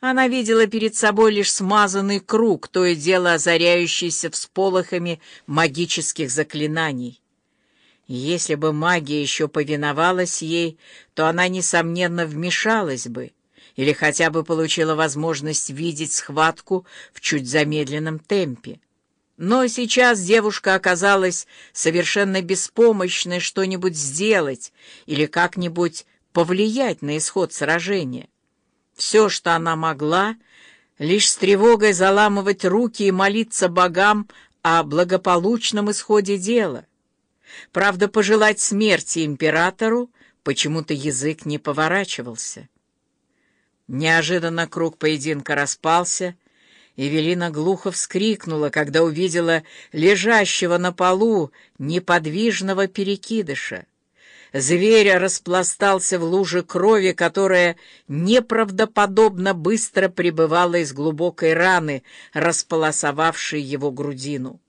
Она видела перед собой лишь смазанный круг, то и дело озаряющийся всполохами магических заклинаний. Если бы магия еще повиновалась ей, то она, несомненно, вмешалась бы или хотя бы получила возможность видеть схватку в чуть замедленном темпе. Но сейчас девушка оказалась совершенно беспомощной что-нибудь сделать или как-нибудь повлиять на исход сражения. Все, что она могла, лишь с тревогой заламывать руки и молиться богам о благополучном исходе дела. Правда, пожелать смерти императору почему-то язык не поворачивался. Неожиданно круг поединка распался, Эвелина глухо вскрикнула, когда увидела лежащего на полу неподвижного перекидыша. Зверь распластался в луже крови, которая неправдоподобно быстро прибывала из глубокой раны, располосовавшей его грудину.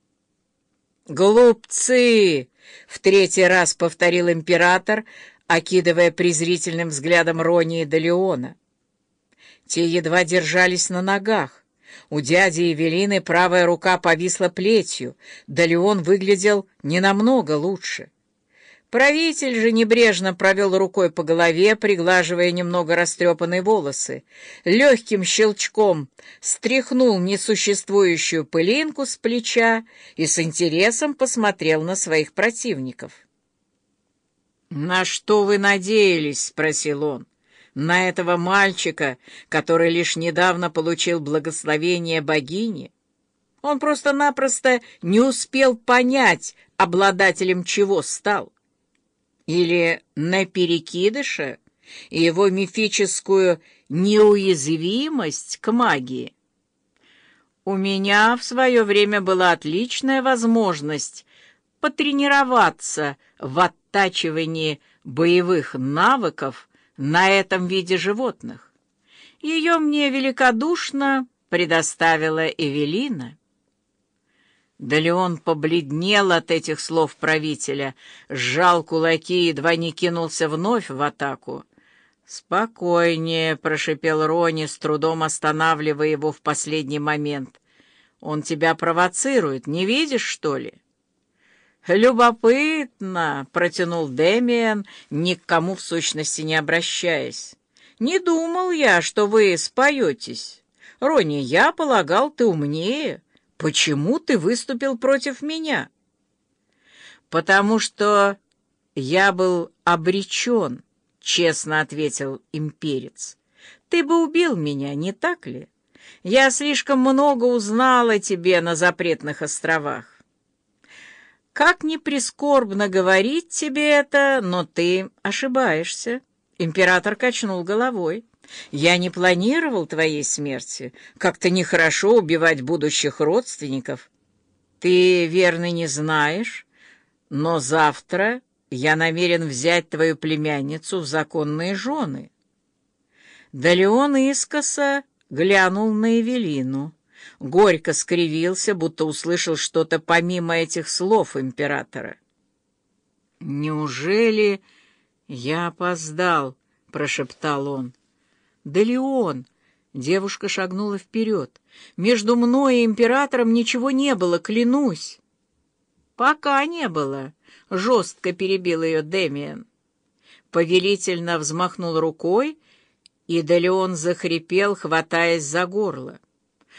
«Глупцы!» — в третий раз повторил император, окидывая презрительным взглядом Рони и Далеона. Те едва держались на ногах. У дяди Евелины правая рука повисла плетью, да Леон выглядел не намного лучше. Правитель же небрежно провел рукой по голове, приглаживая немного растрепанные волосы. Легким щелчком стряхнул несуществующую пылинку с плеча и с интересом посмотрел на своих противников. «На что вы надеялись?» — спросил он. «На этого мальчика, который лишь недавно получил благословение богини?» Он просто-напросто не успел понять, обладателем чего стал или на перекидыша и его мифическую неуязвимость к магии. У меня в свое время была отличная возможность потренироваться в оттачивании боевых навыков на этом виде животных. Ее мне великодушно предоставила Эвелина. Да Леон побледнел от этих слов правителя, сжал кулаки и едва не кинулся вновь в атаку. «Спокойнее», — прошипел Рони, с трудом останавливая его в последний момент. «Он тебя провоцирует, не видишь, что ли?» «Любопытно», — протянул Дэмиен, ни к кому в сущности не обращаясь. «Не думал я, что вы споетесь. Рони, я полагал, ты умнее». «Почему ты выступил против меня?» «Потому что я был обречен», — честно ответил имперец. «Ты бы убил меня, не так ли? Я слишком много узнал о тебе на запретных островах. Как ни прискорбно говорить тебе это, но ты ошибаешься». Император качнул головой. Я не планировал твоей смерти. Как-то нехорошо убивать будущих родственников. Ты, верно, не знаешь, но завтра я намерен взять твою племянницу в законные жены. Да Леон искоса глянул на Эвелину. Горько скривился, будто услышал что-то помимо этих слов императора. «Неужели я опоздал?» — прошептал он. «Да Леон!» Девушка шагнула вперед. «Между мной и императором ничего не было, клянусь!» «Пока не было», — жестко перебил ее Демиан. Повелительно взмахнул рукой, и Делеон захрипел, хватаясь за горло.